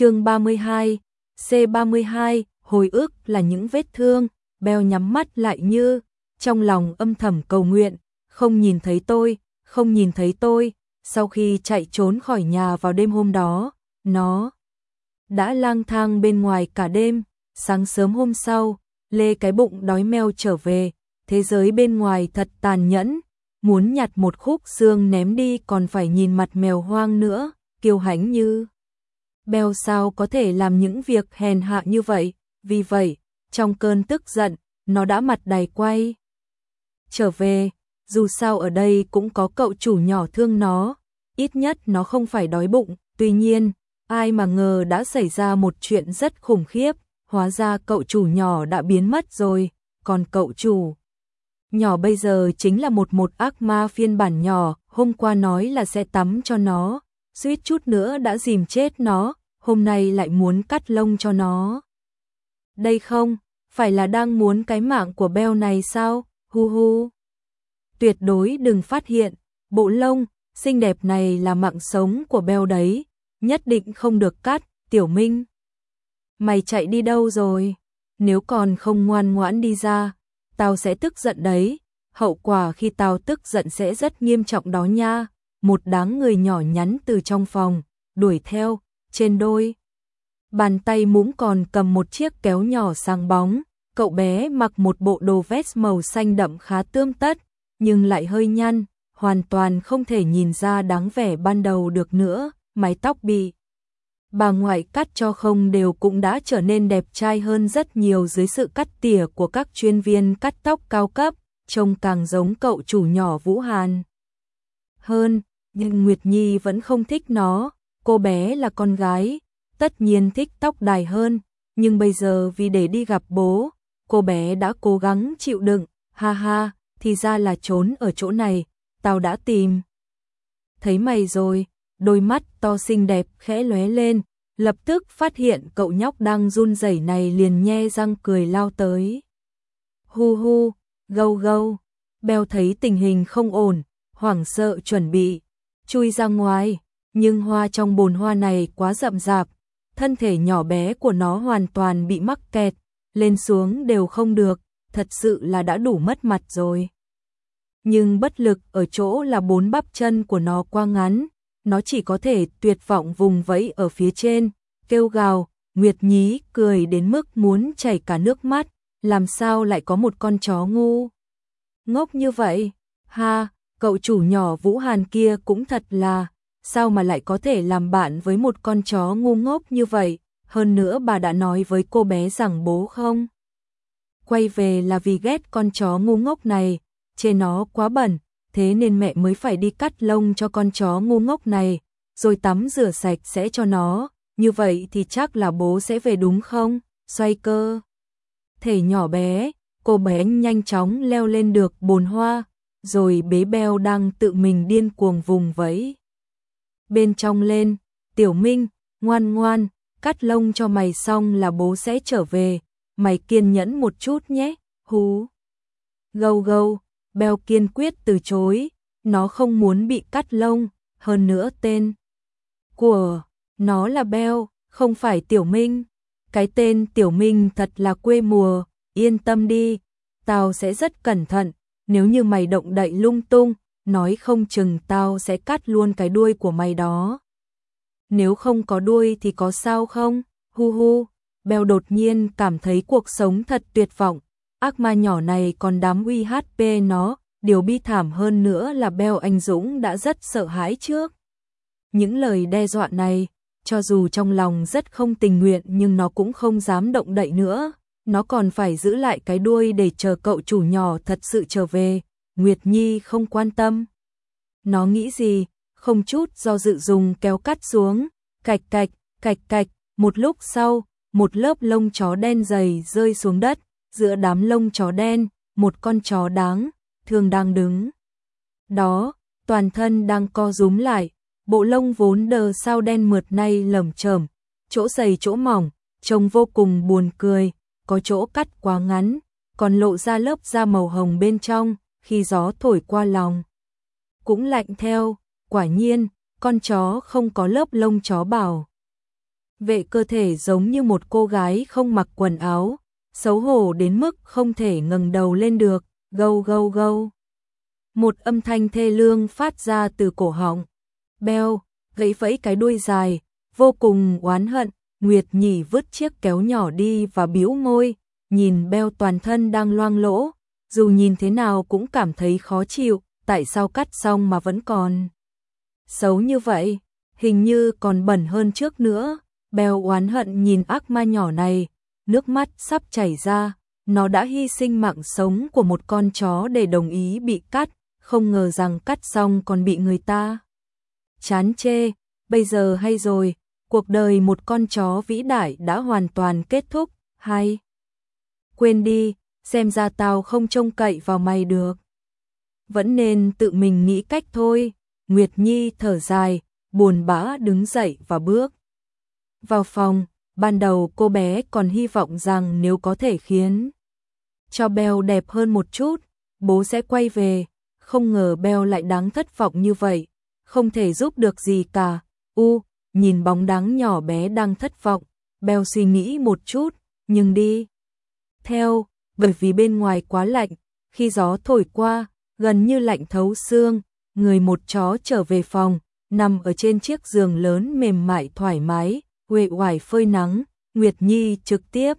chương 32, C32, hồi ức là những vết thương, Beo nhắm mắt lại như, trong lòng âm thầm cầu nguyện, không nhìn thấy tôi, không nhìn thấy tôi, sau khi chạy trốn khỏi nhà vào đêm hôm đó, nó đã lang thang bên ngoài cả đêm, sáng sớm hôm sau, lê cái bụng đói meo trở về, thế giới bên ngoài thật tàn nhẫn, muốn nhặt một khúc xương ném đi còn phải nhìn mặt mèo hoang nữa, kiêu hãnh như. Beo sao có thể làm những việc hèn hạ như vậy, vì vậy, trong cơn tức giận, nó đã mặt đầy quay. Trở về, dù sao ở đây cũng có cậu chủ nhỏ thương nó, ít nhất nó không phải đói bụng, tuy nhiên, ai mà ngờ đã xảy ra một chuyện rất khủng khiếp, hóa ra cậu chủ nhỏ đã biến mất rồi, còn cậu chủ nhỏ bây giờ chính là một một ác ma phiên bản nhỏ, hôm qua nói là sẽ tắm cho nó, suýt chút nữa đã dìm chết nó, hôm nay lại muốn cắt lông cho nó. Đây không, phải là đang muốn cái mạng của Beo này sao, hu hu. Tuyệt đối đừng phát hiện, bộ lông, xinh đẹp này là mạng sống của Beo đấy, nhất định không được cắt, tiểu minh. Mày chạy đi đâu rồi? Nếu còn không ngoan ngoãn đi ra, tao sẽ tức giận đấy, hậu quả khi tao tức giận sẽ rất nghiêm trọng đó nha. Một đáng người nhỏ nhắn từ trong phòng, đuổi theo, trên đôi. Bàn tay mũm còn cầm một chiếc kéo nhỏ sáng bóng, cậu bé mặc một bộ đồ vest màu xanh đậm khá tươm tất, nhưng lại hơi nhăn, hoàn toàn không thể nhìn ra đáng vẻ ban đầu được nữa, mái tóc bị bà ngoại cắt cho không đều cũng đã trở nên đẹp trai hơn rất nhiều dưới sự cắt tỉa của các chuyên viên cắt tóc cao cấp, trông càng giống cậu chủ nhỏ Vũ Hàn. Hơn, nhưng Nguyệt Nhi vẫn không thích nó, cô bé là con gái, tất nhiên thích tóc đài hơn, nhưng bây giờ vì để đi gặp bố, cô bé đã cố gắng chịu đựng, ha ha, thì ra là trốn ở chỗ này, tao đã tìm. Thấy mày rồi, đôi mắt to xinh đẹp khẽ lóe lên, lập tức phát hiện cậu nhóc đang run rẩy này liền nhe răng cười lao tới. Hu hu, gâu gâu, Beo thấy tình hình không ổn, hoảng sợ chuẩn bị, chui ra ngoài, nhưng hoa trong bồn hoa này quá rậm rạp, thân thể nhỏ bé của nó hoàn toàn bị mắc kẹt, lên xuống đều không được, thật sự là đã đủ mất mặt rồi. Nhưng bất lực ở chỗ là bốn bắp chân của nó quá ngắn, nó chỉ có thể tuyệt vọng vùng vẫy ở phía trên, kêu gào, Nguyệt Nhí cười đến mức muốn chảy cả nước mắt, làm sao lại có một con chó ngu. Ngốc như vậy, ha, cậu chủ nhỏ Vũ Hàn kia cũng thật là, sao mà lại có thể làm bạn với một con chó ngu ngốc như vậy, hơn nữa bà đã nói với cô bé rằng bố không. Quay về là vì ghét con chó ngu ngốc này, chê nó quá bẩn, thế nên mẹ mới phải đi cắt lông cho con chó ngu ngốc này, rồi tắm rửa sạch sẽ cho nó, như vậy thì chắc là bố sẽ về đúng không? Xoay cơ. Thể nhỏ bé, cô bé nhanh chóng leo lên được bồn hoa, rồi bế beo đang tự mình điên cuồng vùng vẫy. Bên trong lên, tiểu minh, ngoan ngoan, cắt lông cho mày xong là bố sẽ trở về, mày kiên nhẫn một chút nhé, hú. Gâu gâu, Beo kiên quyết từ chối, nó không muốn bị cắt lông, hơn nữa tên của nó là Beo, không phải Tiểu Minh. Cái tên Tiểu Minh thật là quê mùa, yên tâm đi, tao sẽ rất cẩn thận, nếu như mày động đậy lung tung, nói không chừng tao sẽ cắt luôn cái đuôi của mày đó. Nếu không có đuôi thì có sao không? Hu hu, Beo đột nhiên cảm thấy cuộc sống thật tuyệt vọng, ác ma nhỏ này còn đám uy HP nó, điều bi thảm hơn nữa là Beo Anh Dũng đã rất sợ hãi trước. Những lời đe dọa này, cho dù trong lòng rất không tình nguyện nhưng nó cũng không dám động đậy nữa, nó còn phải giữ lại cái đuôi để chờ cậu chủ nhỏ thật sự trở về, Nguyệt Nhi không quan tâm. Nó nghĩ gì, không chút do dự dùng kéo cắt xuống, cạch cạch, cạch cạch, một lúc sau, một lớp lông chó đen dày rơi xuống đất, giữa đám lông chó đen, một con chó đáng, thường đang đứng. Đó, toàn thân đang co rúm lại, bộ lông vốn đờ sao đen mượt nay lởm chởm, chỗ dày chỗ mỏng, trông vô cùng buồn cười, có chỗ cắt quá ngắn, còn lộ ra lớp da màu hồng bên trong, khi gió thổi qua lòng. Cũng lạnh theo, quả nhiên, con chó không có lớp lông chó bảo. vệ cơ thể giống như một cô gái không mặc quần áo, xấu hổ đến mức không thể ngẩng đầu lên được, gâu gâu gâu. Một âm thanh thê lương phát ra từ cổ họng. Beo, gãy vẫy cái đuôi dài, vô cùng oán hận, Nguyệt Nhỉ vứt chiếc kéo nhỏ đi và bĩu môi, nhìn Beo toàn thân đang loang lỗ, dù nhìn thế nào cũng cảm thấy khó chịu, tại sao cắt xong mà vẫn còn. Xấu như vậy, hình như còn bẩn hơn trước nữa. Beo oán hận nhìn ác ma nhỏ này, nước mắt sắp chảy ra, nó đã hy sinh mạng sống của một con chó để đồng ý bị cắt, không ngờ rằng cắt xong còn bị người ta. Chán chê, bây giờ hay rồi, cuộc đời một con chó vĩ đại đã hoàn toàn kết thúc, hay? Quên đi, xem ra tao không trông cậy vào mày được. Vẫn nên tự mình nghĩ cách thôi, Nguyệt Nhi thở dài, buồn bã đứng dậy và bước vào phòng, ban đầu cô bé còn hy vọng rằng nếu có thể khiến cho Beo đẹp hơn một chút, bố sẽ quay về, không ngờ Beo lại đáng thất vọng như vậy, không thể giúp được gì cả. U, nhìn bóng dáng nhỏ bé đang thất vọng, Beo suy nghĩ một chút, nhưng đi. Theo, bởi vì bên ngoài quá lạnh, khi gió thổi qua, gần như lạnh thấu xương, người một chó trở về phòng, nằm ở trên chiếc giường lớn mềm mại thoải mái, uể oải phơi nắng, Nguyệt Nhi trực tiếp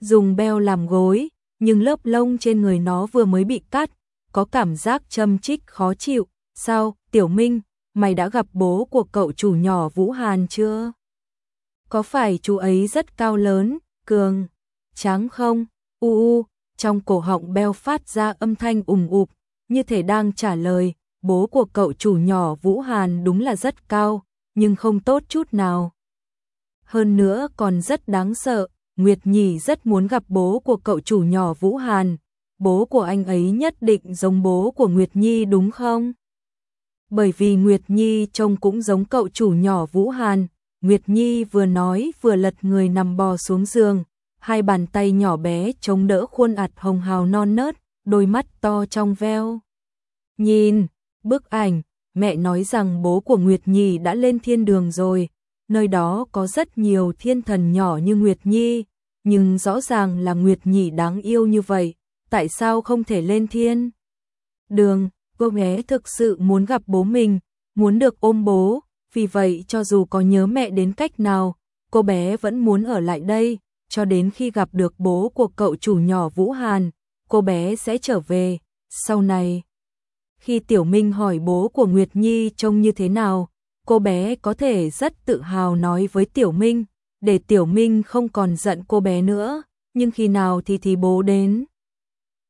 dùng beo làm gối, nhưng lớp lông trên người nó vừa mới bị cắt, có cảm giác châm chích khó chịu. Sao, Tiểu Minh, mày đã gặp bố của cậu chủ nhỏ Vũ Hàn chưa? Có phải chú ấy rất cao lớn, cường, trắng không? U u, trong cổ họng beo phát ra âm thanh ủng ụp, như thể đang trả lời, bố của cậu chủ nhỏ Vũ Hàn đúng là rất cao, nhưng không tốt chút nào. Hơn nữa còn rất đáng sợ, Nguyệt Nhi rất muốn gặp bố của cậu chủ nhỏ Vũ Hàn, bố của anh ấy nhất định giống bố của Nguyệt Nhi đúng không? Bởi vì Nguyệt Nhi trông cũng giống cậu chủ nhỏ Vũ Hàn, Nguyệt Nhi vừa nói vừa lật người nằm bò xuống giường, hai bàn tay nhỏ bé chống đỡ khuôn ạt hồng hào non nớt, đôi mắt to trong veo. Nhìn, bức ảnh, mẹ nói rằng bố của Nguyệt Nhi đã lên thiên đường rồi, nơi đó có rất nhiều thiên thần nhỏ như Nguyệt Nhi, nhưng rõ ràng là Nguyệt Nhi đáng yêu như vậy, tại sao không thể lên thiên? Đường, cô bé thực sự muốn gặp bố mình, muốn được ôm bố, vì vậy cho dù có nhớ mẹ đến cách nào, cô bé vẫn muốn ở lại đây, cho đến khi gặp được bố của cậu chủ nhỏ Vũ Hàn, cô bé sẽ trở về. Sau này, khi Tiểu Minh hỏi bố của Nguyệt Nhi trông như thế nào, cô bé có thể rất tự hào nói với Tiểu Minh, để Tiểu Minh không còn giận cô bé nữa, nhưng khi nào thì thì bố đến.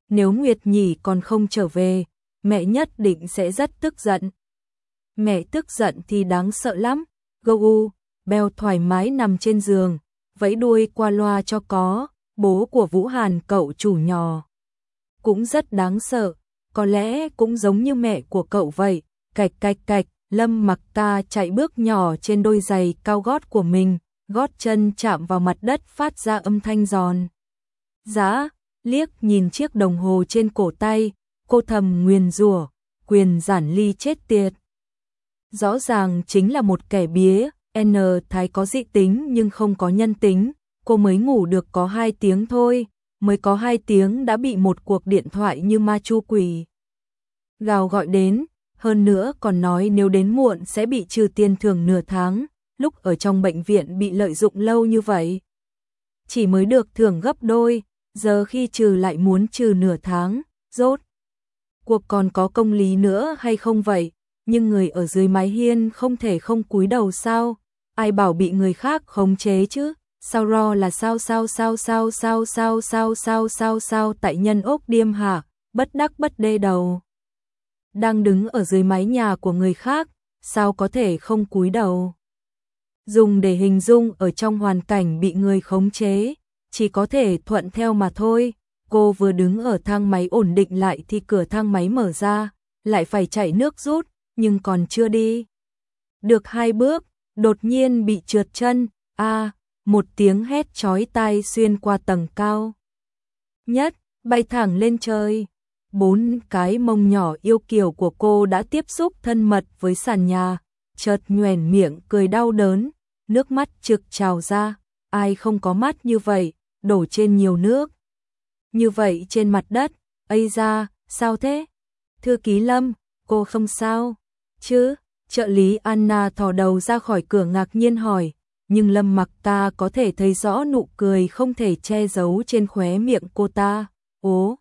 Nếu Nguyệt Nhi còn không trở về, mẹ nhất định sẽ rất tức giận. Mẹ tức giận thì đáng sợ lắm, gâu u, beo thoải mái nằm trên giường, vẫy đuôi qua loa cho có, bố của Vũ Hàn cậu chủ nhỏ. Cũng rất đáng sợ, có lẽ cũng giống như mẹ của cậu vậy, cạch cạch cạch, Lâm mặc ta chạy bước nhỏ trên đôi giày cao gót của mình, gót chân chạm vào mặt đất phát ra âm thanh giòn. Giá, liếc nhìn chiếc đồng hồ trên cổ tay, cô thầm nguyền rủa, quyền giản ly chết tiệt. Rõ ràng chính là một kẻ bía, N thái có dị tính nhưng không có nhân tính, cô mới ngủ được có hai tiếng thôi, mới có hai tiếng đã bị một cuộc điện thoại như ma chu quỷ. Gào gọi đến, hơn nữa còn nói nếu đến muộn sẽ bị trừ tiền thưởng nửa tháng, lúc ở trong bệnh viện bị lợi dụng lâu như vậy. Chỉ mới được thưởng gấp đôi, giờ khi trừ lại muốn trừ nửa tháng, rốt. Cuộc còn có công lý nữa hay không vậy, nhưng người ở dưới mái hiên không thể không cúi đầu sao, ai bảo bị người khác khống chế chứ, sao ro là sao sao sao sao sao sao sao sao sao sao tại nhân ốc điêm hả, bất đắc bất đê đầu đang đứng ở dưới mái nhà của người khác, sao có thể không cúi đầu. Dùng để hình dung ở trong hoàn cảnh bị người khống chế, chỉ có thể thuận theo mà thôi. Cô vừa đứng ở thang máy ổn định lại thì cửa thang máy mở ra, lại phải chạy nước rút, nhưng còn chưa đi. Được hai bước, đột nhiên bị trượt chân, a một tiếng hét chói tai xuyên qua tầng cao. Nhất, bay thẳng lên trời bốn cái mông nhỏ yêu kiều của cô đã tiếp xúc thân mật với sàn nhà, chợt nhoẻn miệng cười đau đớn, nước mắt trực trào ra, ai không có mắt như vậy, đổ trên nhiều nước. Như vậy trên mặt đất, ây ra, sao thế? Thư ký Lâm, cô không sao, chứ? Trợ lý Anna thò đầu ra khỏi cửa ngạc nhiên hỏi, nhưng Lâm mặc ta có thể thấy rõ nụ cười không thể che giấu trên khóe miệng cô ta. Ố!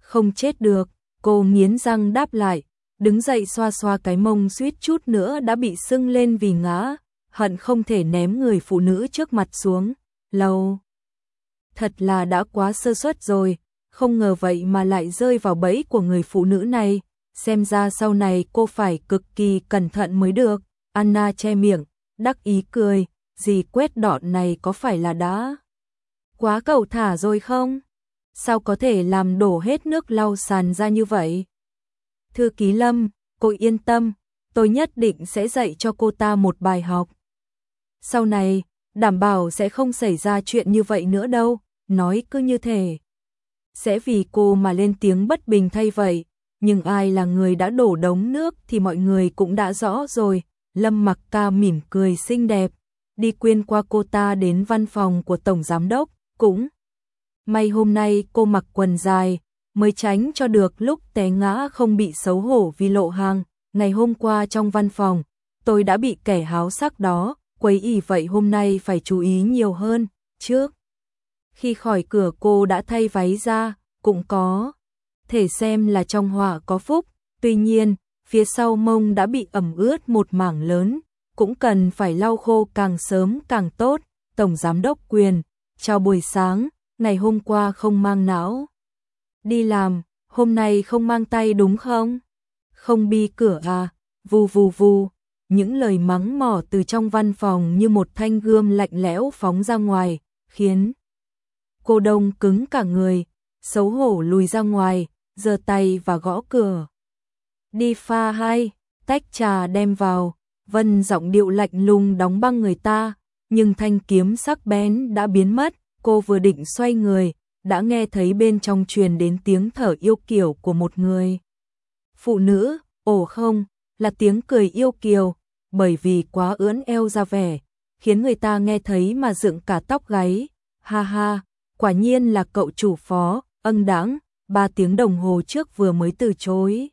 Không chết được, cô nghiến răng đáp lại, đứng dậy xoa xoa cái mông suýt chút nữa đã bị sưng lên vì ngã, hận không thể ném người phụ nữ trước mặt xuống. Lâu! Thật là đã quá sơ suất rồi, không ngờ vậy mà lại rơi vào bẫy của người phụ nữ này, xem ra sau này cô phải cực kỳ cẩn thận mới được. Anna che miệng, đắc ý cười, gì quét đọt này có phải là đã quá cầu thả rồi không? Sao có thể làm đổ hết nước lau sàn ra như vậy? Thư ký Lâm, cô yên tâm, tôi nhất định sẽ dạy cho cô ta một bài học. Sau này, đảm bảo sẽ không xảy ra chuyện như vậy nữa đâu, nói cứ như thể. Sẽ vì cô mà lên tiếng bất bình thay vậy, nhưng ai là người đã đổ đống nước thì mọi người cũng đã rõ rồi. Lâm mặc ca mỉm cười xinh đẹp, đi quyên qua cô ta đến văn phòng của Tổng Giám Đốc, cũng. May hôm nay cô mặc quần dài, mới tránh cho được lúc té ngã không bị xấu hổ vì lộ hàng. Ngày hôm qua trong văn phòng, tôi đã bị kẻ háo sắc đó, quấy ỉ vậy hôm nay phải chú ý nhiều hơn, trước. Khi khỏi cửa cô đã thay váy ra, cũng có thể xem là trong họa có phúc, tuy nhiên, phía sau mông đã bị ẩm ướt một mảng lớn, cũng cần phải lau khô càng sớm càng tốt. Tổng Giám đốc Quyền, chào buổi sáng, ngày hôm qua không mang não. Đi làm, hôm nay không mang tay đúng không? Không bi cửa à, vù vù vù. Những lời mắng mỏ từ trong văn phòng như một thanh gươm lạnh lẽo phóng ra ngoài, khiến cô đông cứng cả người, xấu hổ lùi ra ngoài, giơ tay và gõ cửa. Đi pha hai, tách trà đem vào, vân giọng điệu lạnh lùng đóng băng người ta, nhưng thanh kiếm sắc bén đã biến mất, cô vừa định xoay người, đã nghe thấy bên trong truyền đến tiếng thở yêu kiều của một người. Phụ nữ, ồ không, là tiếng cười yêu kiều, bởi vì quá ưỡn eo ra vẻ, khiến người ta nghe thấy mà dựng cả tóc gáy. Ha ha, quả nhiên là cậu chủ phó, ân đáng, ba tiếng đồng hồ trước vừa mới từ chối.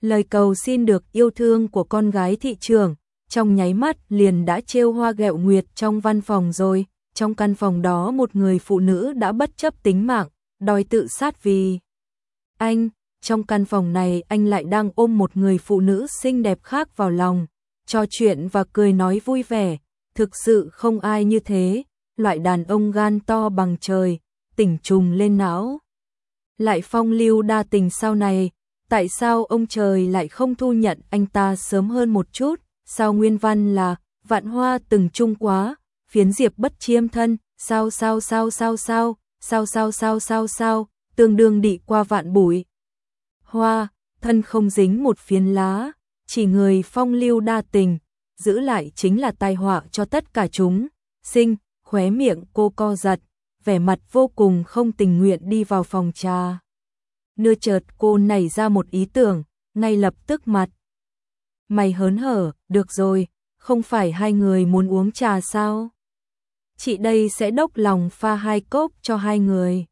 Lời cầu xin được yêu thương của con gái thị trường, trong nháy mắt liền đã trêu hoa gẹo nguyệt trong văn phòng rồi. Trong căn phòng đó một người phụ nữ đã bất chấp tính mạng, đòi tự sát vì anh. Trong căn phòng này anh lại đang ôm một người phụ nữ xinh đẹp khác vào lòng, trò chuyện và cười nói vui vẻ. Thực sự không ai như thế, loại đàn ông gan to bằng trời, tỉnh trùng lên não. Lại phong lưu đa tình sau này, tại sao ông trời lại không thu nhận anh ta sớm hơn một chút, sao nguyên văn là vạn hoa từng chung quá, phiến diệp bất chiêm thân, sao sao sao sao sao, sao sao sao sao sao, tương đương đị qua vạn bụi. Hoa, thân không dính một phiến lá, chỉ người phong lưu đa tình, giữ lại chính là tai họa cho tất cả chúng. Sinh, khóe miệng cô co giật, vẻ mặt vô cùng không tình nguyện đi vào phòng trà. Nưa chợt cô nảy ra một ý tưởng, ngay lập tức mặt. Mày hớn hở, được rồi, không phải hai người muốn uống trà sao? Chị đây sẽ đốc lòng pha hai cốc cho hai người.